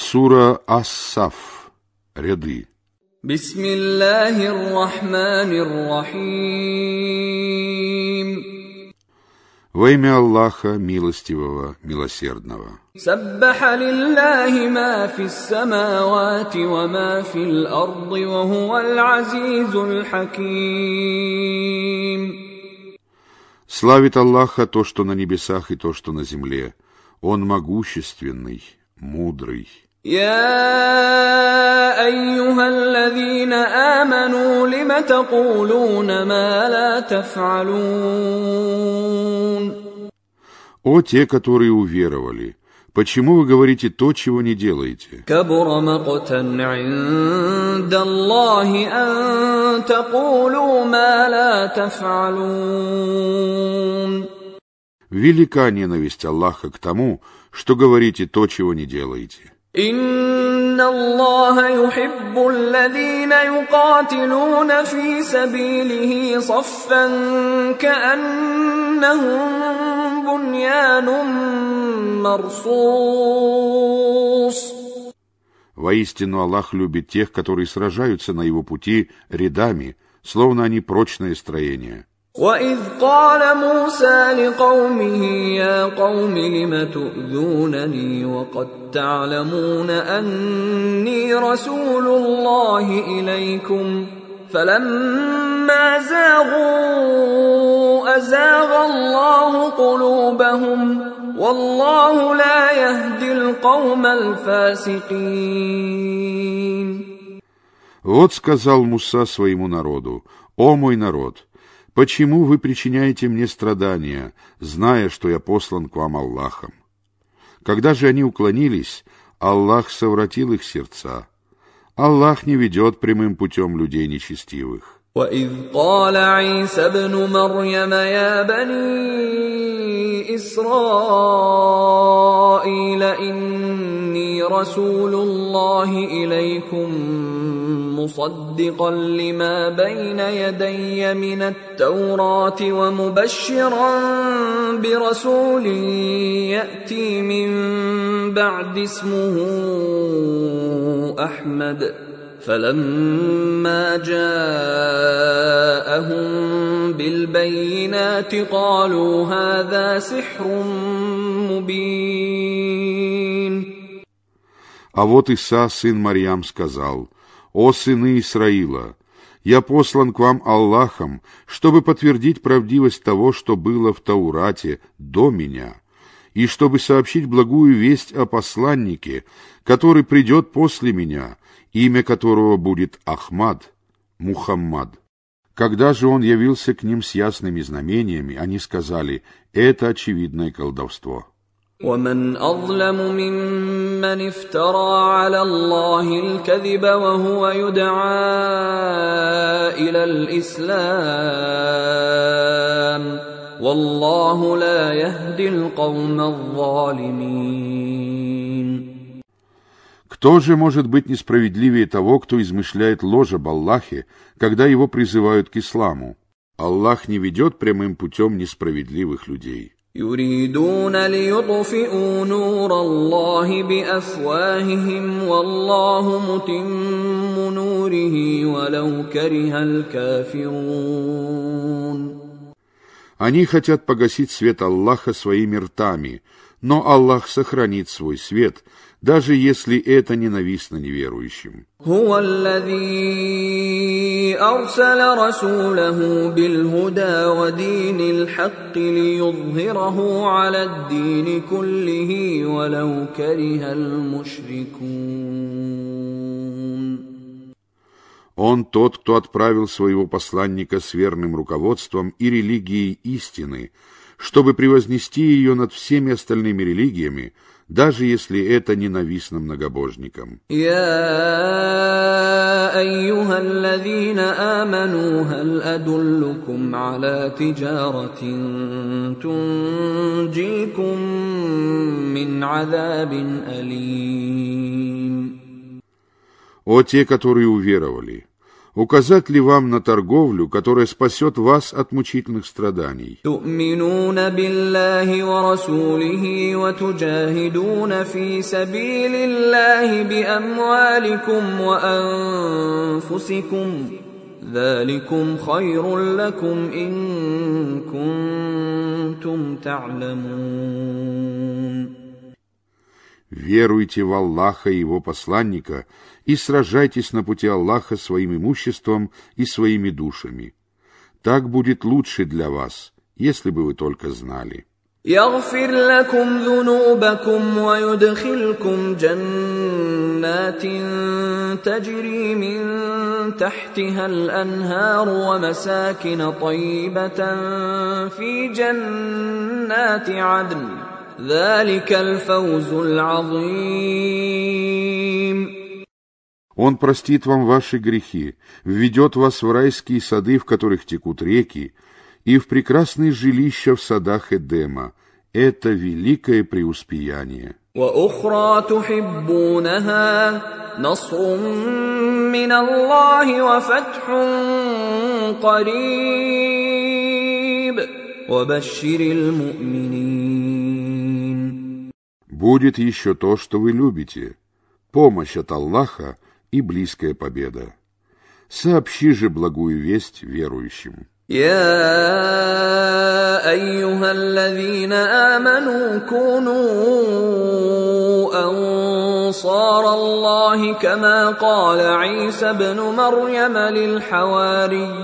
Сура Ас-Саф, Ряды. Бисмиллахир-рахманир-рахим. Во имя Аллаха, милостивого, милосердного. Саббаха лиллахи ма фис ва ма фил арди, ва хуал азизуль хаким. Славит Аллаха то, что на небесах и то, что на земле. Он могущественный, мудрый. يا أيها الذين آمنوا لم تقولون ما لا تفعلون О те, которые уверовали, почему вы говорите то, чего не делаете? كبر مقتا عند الله أن تقولوا ما لا تفعلون Велика ненависть Аллаха к тому, что говорите то, чего не делаете. إن الله يحب الذين يقاتلون في سبيله صفا كأنهم بنيان مرصوص Воистину Аллах любит тех, которые сражаются на его пути рядами, словно они прочное строение. وإذ قال موسى لقومه يا قوم لم تؤذونني وقد تعلمون أني رسول الله إليكم فلما زاغوا أزاغ الله قلوبهم والله لا يهدي القوم الفاسقين Вот сказал Муса своему народу, «О мой народ, почему вы причиняете мне страдания, зная, что я послан к вам Аллахом?» Когда же они уклонились, Аллах совратил их сердца. Аллах не ведет прямым путем людей нечестивых. وإذ قال عيسى ابن مريم يا بني إسرائيل إني رسول الله إليكم مصدقا لما بين يدي من التوراة ومبشرا برسول يأتي من بعد اسمه أحمد. فلما جاءهم بالبينات قالوا هذا سحر А вот Иса, сын Марьям, сказал, «О сыны Исраила, я послан к вам Аллахом, чтобы подтвердить правдивость того, что было в Таурате до меня, и чтобы сообщить благую весть о посланнике, который придет после меня, имя которого будет Ахмад, Мухаммад». Когда же он явился к ним с ясными знамениями, они сказали, «Это очевидное колдовство». ومن اظلم ممن افترى على الله الكذب وهو يدعى الى الاسلام والله لا يهدي القوم الظالمين Кто же может быть несправедливее того, кто измышляет ложь об Аллахе, когда его призывают к исламу? Аллах не ведет прямым путем несправедливых людей. يريدون ليطفئوا نور الله بافواههم والله متم نوره ولو كره الكافرون Они хотят погасить свет Аллаха своими ртами, но Аллах сохранит свой свет, даже если это ненавистно неверующим. هو الذي ارسل رسوله بالهدى ودين الحق ليظهره على الدين كله ولو كره المشركون Он тот, кто отправил своего посланника с верным руководством и религией истины, чтобы превознести ее над всеми остальными религиями, даже если это ненавистно многобожникам. يا ايها الذين امنوا هل ادلكم على تجاره تنجيكم من عذاب اليم О те, которые уверовали! Указать ли вам на торговлю, которая спасет вас от мучительных страданий? Веруйте в Аллаха и Его посланника и сражайтесь на пути Аллаха своим имуществом и своими душами. Так будет лучше для вас, если бы вы только знали. يغفر لكم ذنوبكم ويدخلكم جنات تجري من تحتها الانهار ومساكن طيبه في جنات عدن ذلك الفوز العظيم Он простит вам ваши грехи, введет вас в райские сады, в которых текут реки, и в прекрасные жилища в садах Эдема. Это великое преуспеяние. واخرى تحبونها نصر من الله وفتح قريب وبشر المؤمنين Будет еще то, что вы любите, помощь от Аллаха и близкая победа. Сообщи же благую весть верующим. يا ايها الذين امنوا كونوا انصار الله كما قال عيسى ابن مريم للحواريين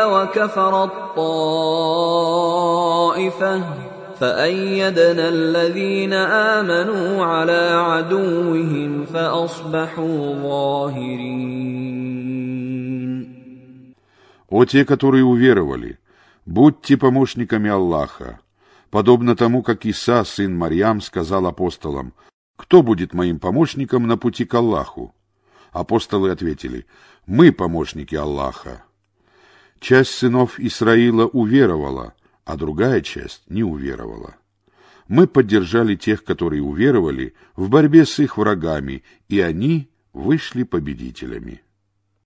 وكفرت طائفه فأيدنا الذين آمنوا على عدوهم فأصبحوا ظاهرين О те, которые уверовали, будьте помощниками Аллаха, подобно тому, как Иса, сын Марьям, сказал апостолам, «Кто будет моим помощником на пути к Аллаху?» Апостолы ответили, «Мы помощники Аллаха». Часть сынов Исраила уверовала, а другая часть не уверовала. Мы поддержали тех, которые уверовали, в борьбе с их врагами, и они вышли победителями.